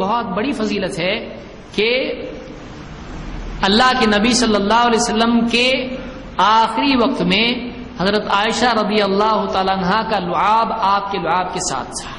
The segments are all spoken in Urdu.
بہت بڑی فضیلت ہے کہ اللہ کے نبی صلی اللہ علیہ وسلم کے آخری وقت میں حضرت عائشہ رضی اللہ تعالیٰ عنہ کا لعاب آپ کے لعاب کے ساتھ تھا۔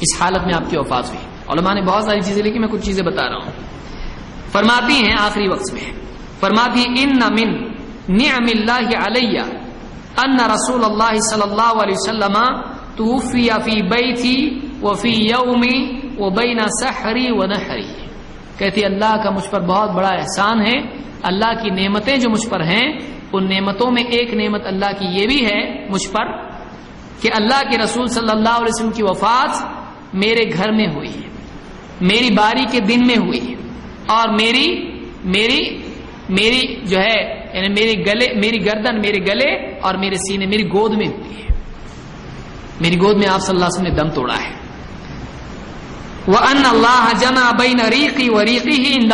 اس حالت میں آپ کی وفات ہوئی۔ علماء نے بہت ساری چیزیں لکھی، میں کچھ چیزیں بتا رہا ہوں۔ فرماتی ہیں آخری وقت میں۔ فرماتی ان من نعم اللہ علیہ ان رسول اللہ صلی اللہ علیہ وسلم توفی فی بیتی وفی یومی وبین سحری و نحری۔ کہتی اللہ کا مجھ پر بہت بڑا احسان ہے۔ اللہ کی نعمتیں جو مجھ پر ہیں، ان نعمتوں میں ایک نعمت اللہ کی یہ بھی ہے، مجھ پر، کہ اللہ کے رسول صلی اللہ علیہ وسلم کی وفات میرے گھر میں ہوئی میری باری کے دن میں ہوئی اور میری میری میری جو ہے یعنی میری گلے، میری گردن میرے گلے اور میرے سینے، میری گود میں ہوئی ہے۔ میری گود میں آپ صلی اللہ علیہ وسلم نے دم توڑا ہے۔ وہ ان اللہ جمع بین ریقی و ریقی ہی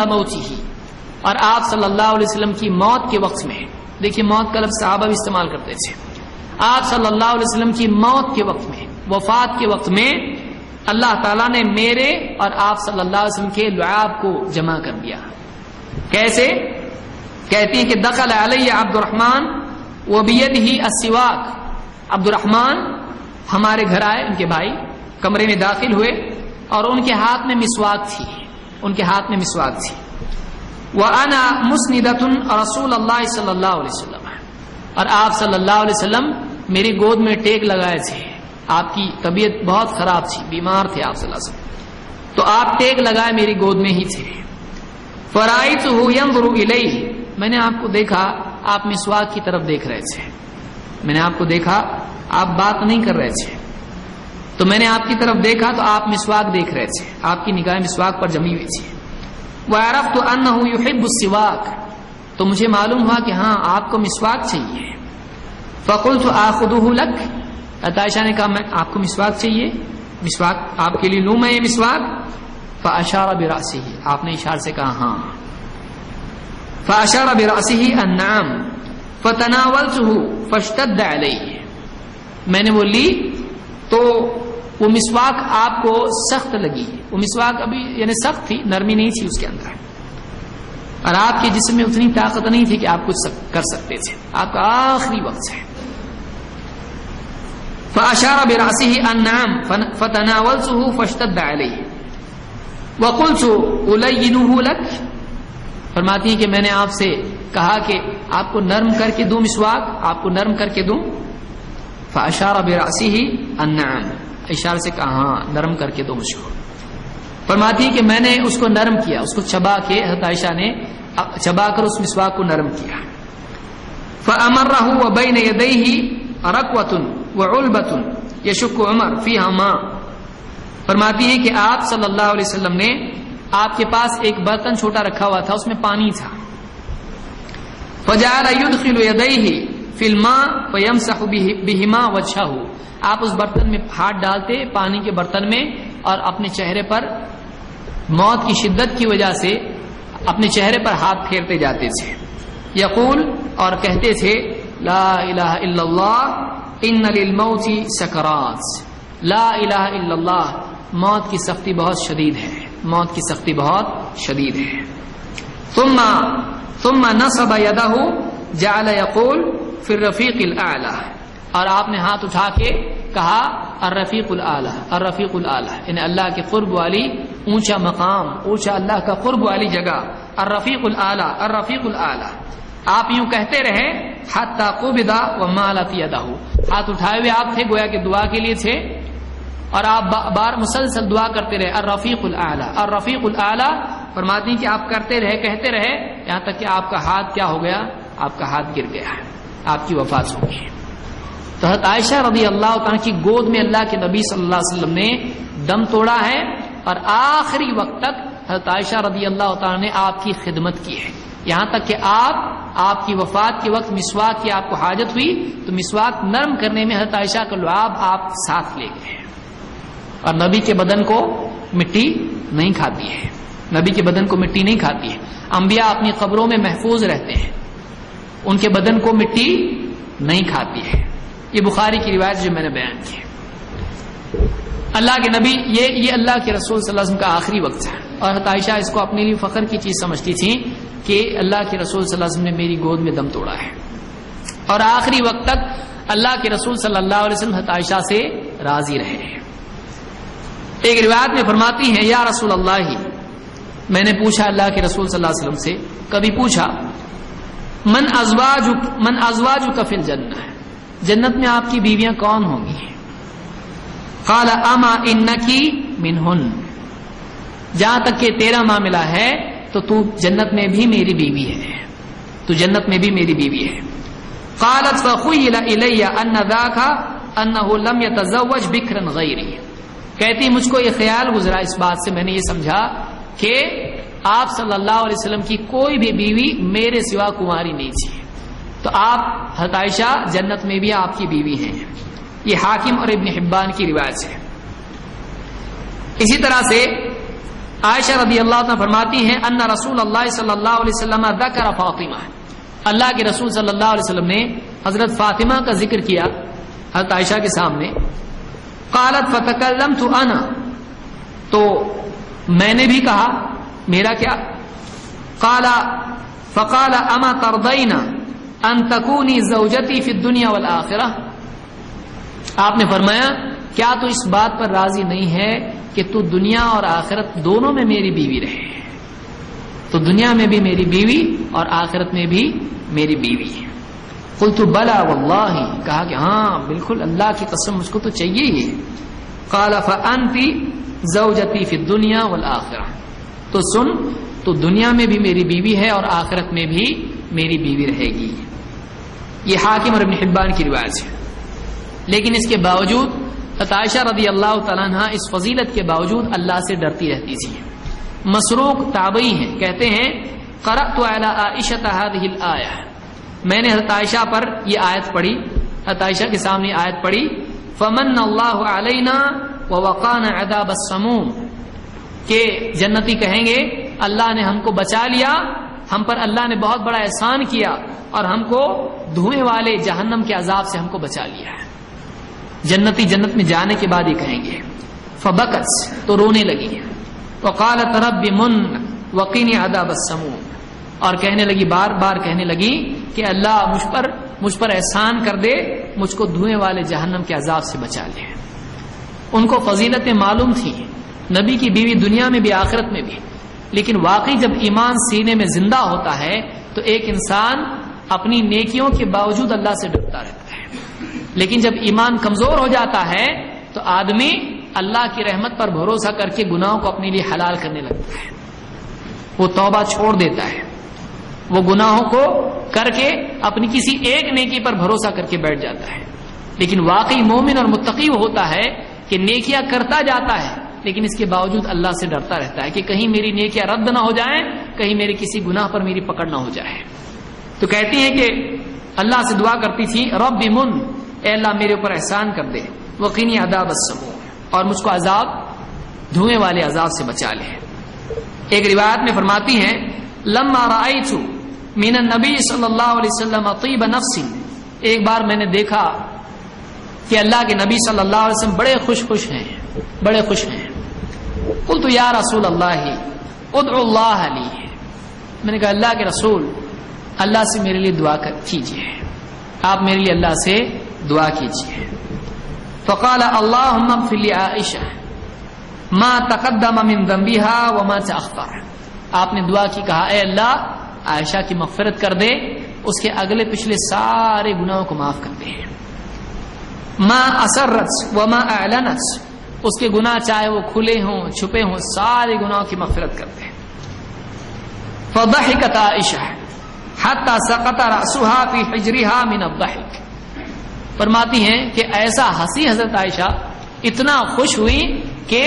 اور آپ صلی اللہ علیہ وسلم کی موت کے وقت میں دیکھیے موت کا لفظ صحابہ بھی استعمال کرتے تھے۔ آپ صلی اللہ علیہ وسلم کی موت کے وقت میں، وفات کے وقت میں اللہ تعالیٰ نے میرے اور آپ صلی اللہ علیہ وسلم کے لعاب کو جمع کر دیا۔ کیسے؟ کہتی ہیں کہ دخل علیہ عبد الرحمان وہ بید ہی عبد الرحمان ہمارے گھر آئے، ان کے بھائی، کمرے میں داخل ہوئے۔ اور ان کے ہاتھ میں مسواک تھی، ان کے ہاتھ میں مسواک تھی۔ وہ انا مسندت رسول اللہ صلی اللہ علیہ وسلم۔ اور آپ صلی اللہ علیہ وسلم میری گود میں ٹیک لگائے تھے۔ آپ کی طبیعت بہت خراب تھی، بیمار تھے آپ صلی اللہ علیہ وسلم۔ تو آپ ٹیک لگائے میری گود میں ہی تھے۔ فرائی تو میں نے آپ کو دیکھا، آپ مسواک کی طرف دیکھ رہے تھے۔ میں نے آپ کو دیکھا، آپ بات نہیں کر رہے تھے۔ تو میں نے آپ کی طرف دیکھا تو آپ مسواک دیکھ رہے تھے۔ آپ کی نگاہ مسواک پر جمی ہوئی تھی۔ وہ عرف تو ان یحب السواک تو مجھے معلوم ہوا کہ ہاں آپ کو مسواک چاہیے۔ فقل تو آخدہ لک عطائشہ نے کہا، میں آپ کو مسواک چاہیے؟ مسواک آپ کے لیے لوں میں یہ مسواک؟ فاشارہ براسی ہی آپ نے اشار سے کہا ہاں۔ فاشارہ براسی ہی انعام فتناولته فاشتد علیہ میں نے وہ لی تو وہ مسواک آپ کو سخت لگی وہ مسواک ابھی یعنی سخت تھی، نرمی نہیں تھی اس کے اندر۔ اور آپ کے جسم میں اتنی طاقت نہیں تھی کہ آپ کچھ کر سکتے تھے۔ آپ کا آخری وقت ہے۔ فاشار براسی ہی انعام فتناولته فاشتد علیہ وقلت الینه لک فرماتی ہیں کہ میں نے آپ سے کہا کہ آپ کو نرم کر کے دوں مسواک، آپ کو نرم کر کے دوں۔ فاشار براسی ہی انعام اشارے سے کہا ہاں نرم کر کے دو مجھ کو فرماتی ہے کہ میں نے اس کو نرم کیا، اس کو چبا کے حضرت عائشہ نے چبا کر اس مسواک کو نرم کیا۔ فامر رہو و بین یدیہ رقوۃ وعلبۃ یشک عمر فیہا ماء فرماتی ہے کہ آپ صلی اللہ علیہ وسلم نے آپ کے پاس ایک برتن چھوٹا رکھا ہوا تھا، اس میں پانی تھا۔ فجعل يدخل يديه في الماء ويمسح بهما آپ اس برتن میں ہاتھ ڈالتے پانی کے برتن میں اور اپنے چہرے پر موت کی شدت کی وجہ سے اپنے چہرے پر ہاتھ پھیرتے جاتے تھے۔ یقول اور کہتے تھے، لا الہ الا اللہ، ان للموت سکرات۔ لا الہ الا اللہ، موت کی سختی بہت شدید ہے۔ موت کی سختی بہت شدید ہے۔ ثم ثم نصب یدہ، جعل یقول فی الرفیق الاعلی اور آپ نے ہاتھ اٹھا کے کہا الرفیق العلی الرفیق العلی یعنی اللہ کے قرب والی اونچا مقام، اونچا اللہ کا قرب والی جگہ، الرفیق العلی الرفیق العلی آپ یوں کہتے رہے، حتی قبضا ومالت یدہ۔ ہاتھ اٹھائے ہوئے آپ تھے، گویا کہ دعا کے لیے تھے۔ اور آپ بار مسلسل دعا کرتے رہے، الرفیق العلی الرفیق العلی فرماتی کہ آپ کرتے رہے، کہتے رہے، یہاں تک کہ آپ کا ہاتھ کیا ہو گیا؟ آپ کا ہاتھ گر گیا۔ ہے آپ کی وفات ہو گئی۔ تو حضرت عائشہ رضی اللہ تعالیٰ کی گود میں اللہ کے نبی صلی اللہ علیہ وسلم نے دم توڑا ہے اور آخری وقت تک حضرت عائشہ رضی اللہ تعالیٰ نے آپ کی خدمت کی ہے۔ یہاں تک کہ آپ آپ کی وفات کے وقت مسواک کی آپ کو حاجت ہوئی تو مسواک نرم کرنے میں حضرت عائشہ کا لعاب آپ ساتھ لے گئے اور نبی کے بدن کو مٹی نہیں کھاتی ہے۔ نبی کے بدن کو مٹی نہیں کھاتی ہے۔ انبیاء اپنی قبروں میں محفوظ رہتے ہیں۔ ان کے بدن کو مٹی نہیں کھاتی ہے۔ یہ بخاری کی روایت جو میں نے بیان کی اللہ کے نبی، یہ یہ اللہ کے رسول صلی اللہ علیہ وسلم کا آخری وقت ہے۔ اور عائشہ اس کو اپنے لیے فخر کی چیز سمجھتی تھی کہ اللہ کے رسول صلی اللہ علیہ وسلم نے میری گود میں دم توڑا ہے۔ اور آخری وقت تک اللہ کے رسول صلی اللہ علیہ وسلم عائشہ سے راضی رہے ایک روایت میں فرماتی ہیں، یا رسول اللہ ہی میں نے پوچھا اللہ کے رسول صلی اللہ علیہ وسلم سے، کبھی پوچھا من ازواج من ازواج کفل جنت ہے۔ جنت میں آپ کی بیویاں کون ہوں گی؟ قال، اما انکی منہن۔ جہاں تک کہ تیرا معاملہ ہے، تو تو جنت میں بھی میری بیوی ہے۔ تو جنت میں بھی میری بیوی ہے۔ قالت، فخیل الی ان انه لم يتزوج بکرا غیری۔ کہتی، مجھ کو یہ خیال گزرا اس بات سے، میں نے یہ سمجھا کہ آپ صلی اللہ علیہ وسلم کی کوئی بھی بیوی میرے سوا کماری نہیں تھی۔ تو آپ حتائشہ جنت میں بھی آپ کی بیوی ہیں۔ یہ حاکم اور ابن حبان کی روایت ہے۔ اسی طرح سے عائشہ رضی اللہ عنہ فرماتی ہیں، ان رسول اللہ صلی اللہ علیہ وسلم ذکر فاطمہ۔ اللہ کے رسول صلی اللہ علیہ وسلم نے حضرت فاطمہ کا ذکر کیا حضرت عائشہ کے سامنے۔ قالت فتکلمت انا تو میں نے بھی کہا میرا کیا؟ قال فقال اما ترضین ان تکونی زوجتی فی الدنیا والآخرہ؟ آپ نے فرمایا، کیا تو اس بات پر راضی نہیں ہے کہ تو دنیا اور آخرت دونوں میں میری بیوی رہے؟ تو دنیا میں بھی میری بیوی اور آخرت میں بھی میری بیوی ہے۔ قلت بلا واللہ، کہا کہ ہاں بالکل اللہ کی قسم، مجھ کو تو چاہیے ہی قال فانت زوجتی فی الدنیا والآخرہ۔ تو سن، تو دنیا میں بھی میری بیوی ہے اور آخرت میں بھی میری بیوی رہے گی۔ یہ حاکم اور ابن حبان کی روایت ہے۔ لیکن اس کے باوجود عائشہ رضی اللہ تعالیٰ اس فضیلت کے باوجود اللہ سے ڈرتی رہتی تھی۔ مسروق تابعی ہیں، کہتے ہیں، قرأت علی عائشہ هذه الآیہ۔ میں نے حضرت عائشہ پر یہ آیت پڑھی، حضرت عائشہ کے سامنے آیت پڑھی، فمن اللہ علینا ووقانا عذاب السموم۔ کہ جنتی کہیں گے، اللہ نے ہم کو بچا لیا، ہم پر اللہ نے بہت بڑا احسان کیا اور ہم کو دھوئے والے جہنم کے عذاب سے ہم کو بچا لیا ہے۔ جنتی جنت میں جانے کے بعد یہ کہیں گے۔ فبکس تو رونے لگی وقال رب من وقین عذاب السموم۔ اور کہنے لگی، بار بار کہنے لگی کہ اللہ مجھ پر مجھ پر احسان کر دے، مجھ کو دھوئے والے جہنم کے عذاب سے بچا لے۔ ان کو فضیلتیں معلوم تھی نبی کی بیوی دنیا میں بھی آخرت میں بھی لیکن واقعی جب ایمان سینے میں زندہ ہوتا ہے، تو ایک انسان اپنی نیکیوں کے باوجود اللہ سے ڈرتا رہتا ہے۔ لیکن جب ایمان کمزور ہو جاتا ہے، تو آدمی اللہ کی رحمت پر بھروسہ کر کے گناہوں کو اپنے لیے حلال کرنے لگتا ہے۔ وہ توبہ چھوڑ دیتا ہے۔ وہ گناہوں کو کر کے اپنی کسی ایک نیکی پر بھروسہ کر کے بیٹھ جاتا ہے۔ لیکن واقعی مومن اور متقی ہوتا ہے کہ نیکیاں کرتا جاتا ہے لیکن اس کے باوجود اللہ سے ڈرتا رہتا ہے کہ کہیں میری نیکیاں رد نہ ہو جائیں کہیں میری کسی گناہ پر میری پکڑ نہ ہو جائے۔ تو کہتی ہیں کہ اللہ سے دعا کرتی تھی، رب من، اے اللہ میرے اوپر احسان کر دے وقینی عذاب السمو اور مجھ کو عذاب دھوئے والے عذاب سے بچا لے۔ ایک روایت میں فرماتی ہیں، لما رأيت من النبی صلی اللہ علیہ وسلم طیب نفس۔ ایک بار میں نے دیکھا کہ اللہ کے نبی صلی اللہ علیہ وسلم بڑے خوش خوش ہیں، بڑے خوش ہیں۔ قلت یا رسول اللہ ادعو اللہ علی میں نے کہا، اللہ کے رسول، اللہ سے میرے لیے دعا کیجیے۔ آپ میرے لیے اللہ سے دعا کیجیے۔ فقال، اللهم اغفر لي عائشہ، ما تقدم من ذنبها وما تأخر۔ آپ نے دعا کی، کہا، اے اللہ، عائشہ کی مغفرت کر دے، اس کے اگلے پچھلے سارے گناہوں کو معاف کر دے۔ ما اسرت وما اعلنت۔ اس کے گناہ چاہے وہ کھلے ہوں، چھپے ہوں، سارے گناہوں کی مغفرت کر دے فضحکت عائشہ حتی سقط رأسها فی حجرها من الضحک فرماتی ہیں کہ ایسا ہنسی حضرت عائشہ اتنا خوش ہوئی کہ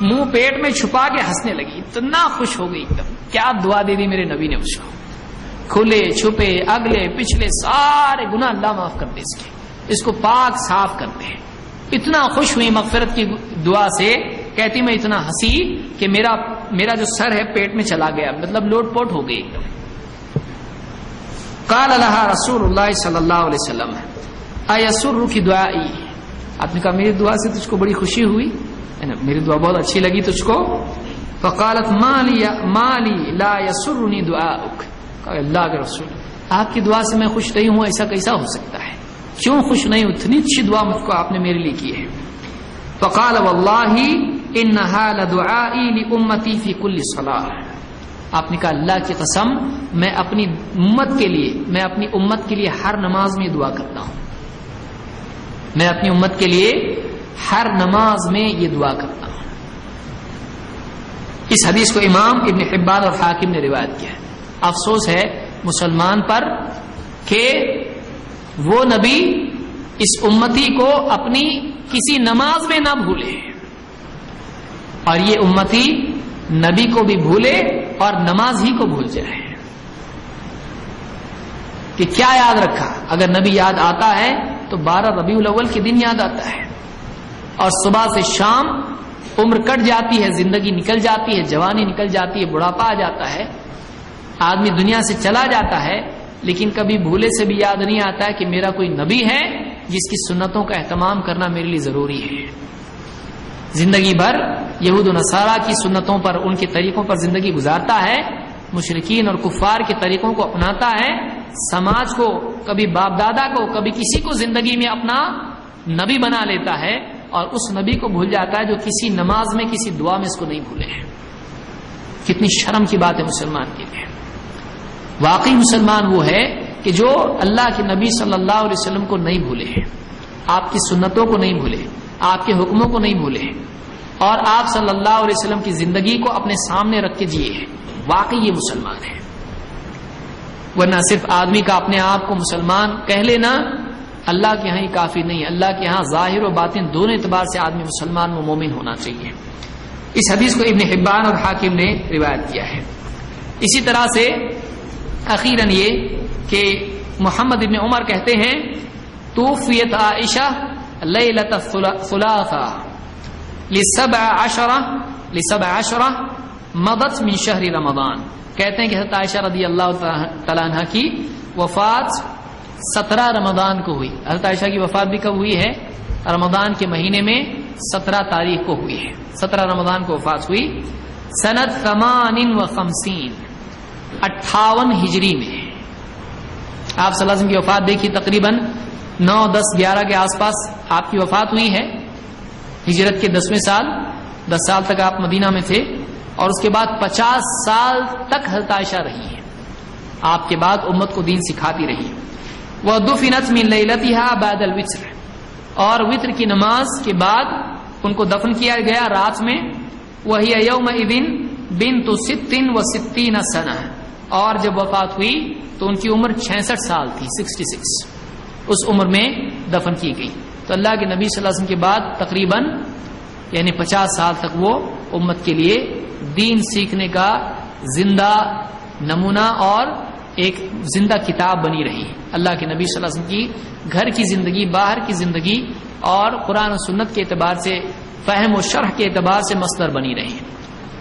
منہ پیٹ میں چھپا کے ہنسنے لگی۔ اتنا خوش ہو گئی ایک دم۔ کیا دعا دے دی میرے نبی نے اس کو؟ کھلے، چھپے، اگلے، پچھلے سارے گناہ اللہ معاف کر دے اس کے۔ اس کو پاک صاف کر دے۔ اتنا خوش ہوئی مغفرت کی دعا سے کہتی میں اتنا ہنسی کہ میرا میرا جو سر ہے پیٹ میں چلا گیا مطلب لوٹ پوٹ ہو گئی۔ ایک دم کال اللہ رسول اللہ صلی اللہ علیہ وسلم ایسر کی دعا آپ نے کہا میری دعا سے تجھ کو بڑی خوشی ہوئی۔ یعنی میری دعا بہت اچھی لگی تجھ کو۔ فقالت، مالی مالی، لا یسرنی دعاؤک اللہ کے رسول، آپ کی دعا سے میں خوش نہیں ہوں، ایسا کیسا ہو سکتا ہے؟ کیوں خوش نہیں اتنی اچھی دعا مجھ کو آپ نے میرے لیے کی ہے۔ فقال واللہ انہا لدعائی لامتی فی کل صلاح۔ آپ نے کہا، اللہ کی قسم، میں اپنی امت کے لیے، میں اپنی امت کے لیے ہر نماز میں دعا کرتا ہوں۔ میں اپنی امت کے لیے ہر نماز میں یہ دعا کرتا ہوں۔ اس حدیث کو امام ابن حبان اور حاکم نے روایت کیا ہے۔ افسوس ہے مسلمان پر کہ وہ نبی اس امتی کو اپنی کسی نماز میں نہ بھولے۔ اور یہ امتی نبی کو بھی بھولے اور نماز ہی کو بھول جائے۔ کہ کیا یاد رکھا؟ اگر نبی یاد آتا ہے تو بارہ ربیع الاول کے دن یاد آتا ہے۔ اور صبح سے شام عمر کٹ جاتی ہے، زندگی نکل جاتی ہے، جوانی نکل جاتی ہے، بڑھاپا آ جاتا ہے، آدمی دنیا سے چلا جاتا ہے لیکن کبھی بھولے سے بھی یاد نہیں آتا ہے کہ میرا کوئی نبی ہے جس کی سنتوں کا اہتمام کرنا میرے لیے ضروری ہے۔ زندگی بھر یہود و نصارہ کی سنتوں پر، ان کے طریقوں پر زندگی گزارتا ہے مشرقین اور کفار کے طریقوں کو اپناتا ہے۔ سماج کو، کبھی باپ دادا کو، کبھی کسی کو زندگی میں اپنا نبی بنا لیتا ہے اور اس نبی کو بھول جاتا ہے جو کسی نماز میں، کسی دعا میں اس کو نہیں بھولے۔ ہیں کتنی شرم کی بات ہے مسلمان کے لیے۔ واقعی مسلمان وہ ہے کہ جو اللہ کے نبی صلی اللہ علیہ وسلم کو نہیں بھولے ہیں، آپ کی سنتوں کو نہیں بھولے، آپ کے حکموں کو نہیں بھولے اور آپ صلی اللہ علیہ وسلم کی زندگی کو اپنے سامنے رکھ کے جیے واقعی یہ مسلمان ہے ورنہ صرف آدمی کا اپنے آپ کو مسلمان کہہ لینا اللہ کے یہاں ہی کافی نہیں، اللہ کے یہاں ظاہر و باطن دونوں اعتبار سے آدمی مسلمان و مومن ہونا چاہیے۔ اس حدیث کو ابن حبان اور حاکم نے روایت کیا ہے۔ اسی طرح سے اخیراً یہ کہ محمد ابن عمر کہتے ہیں، توفیت عائشہ لیلت ثلاثہ، لسبع عشرہ لسبع عشرہ مدت من شہر رمضان۔ کہتے ہیں کہ حضرت عائشہ رضی اللہ تعالیٰ عنہ کی وفات سترہ رمضان کو ہوئی۔ حضرت عائشہ کی وفات بھی کب ہوئی ہے؟ رمضان کے مہینے میں سترہ تاریخ کو ہوئی ہے۔ سترہ رمضان کو وفات ہوئی۔ سنت ثمان و خمسین۔ اٹھاون ہجری میں آپ صلی اللہ علیہ وسلم کی وفات دیکھی تقریباً نو، دس، گیارہ کے آس پاس آپ کی وفات ہوئی ہے۔ ہجرت کے دسویں سال، دس سال تک آپ مدینہ میں تھے اور اس کے بعد پچاس سال تک حضرت رہی ہے آپ کے بعد امت کو دین سکھاتی رہی ہے وہ دفنت من لیلتها بعد الوتر۔ اور وطر کی نماز کے بعد ان کو دفن کیا گیا رات میں۔ وہی یوم بن تو ستن و ستین سنہ اور جب وفات ہوئی تو ان کی عمر چھسٹھ سال تھی سکسٹی سکس اس عمر میں دفن کی گئی۔ تو اللہ کے نبی صلی اللہ علیہ وسلم کے بعد تقریباً یعنی پچاس سال تک وہ امت کے لیے دین سیکھنے کا زندہ نمونہ اور ایک زندہ کتاب بنی رہی۔ اللہ کے نبی صلی اللہ علیہ وسلم کی گھر کی زندگی، باہر کی زندگی اور قرآن و سنت کے اعتبار سے، فہم و شرح کے اعتبار سے مصدر بنی رہی۔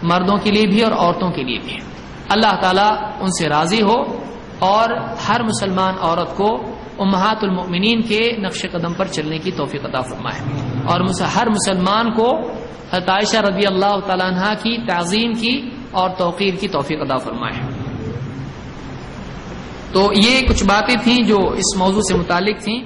مردوں کے لیے بھی اور عورتوں کے لیے بھی۔ اللہ تعالیٰ ان سے راضی ہو اور ہر مسلمان عورت کو امہات المؤمنین کے نقش قدم پر چلنے کی توفیق عطا فرمائے۔ اور ہر مسلمان کو عائشہ رضی اللہ تعالیٰ عنہ کی تعظیم کی اور توقیر کی توفیق عطا فرمائے۔ تو یہ کچھ باتیں تھیں جو اس موضوع سے متعلق تھیں۔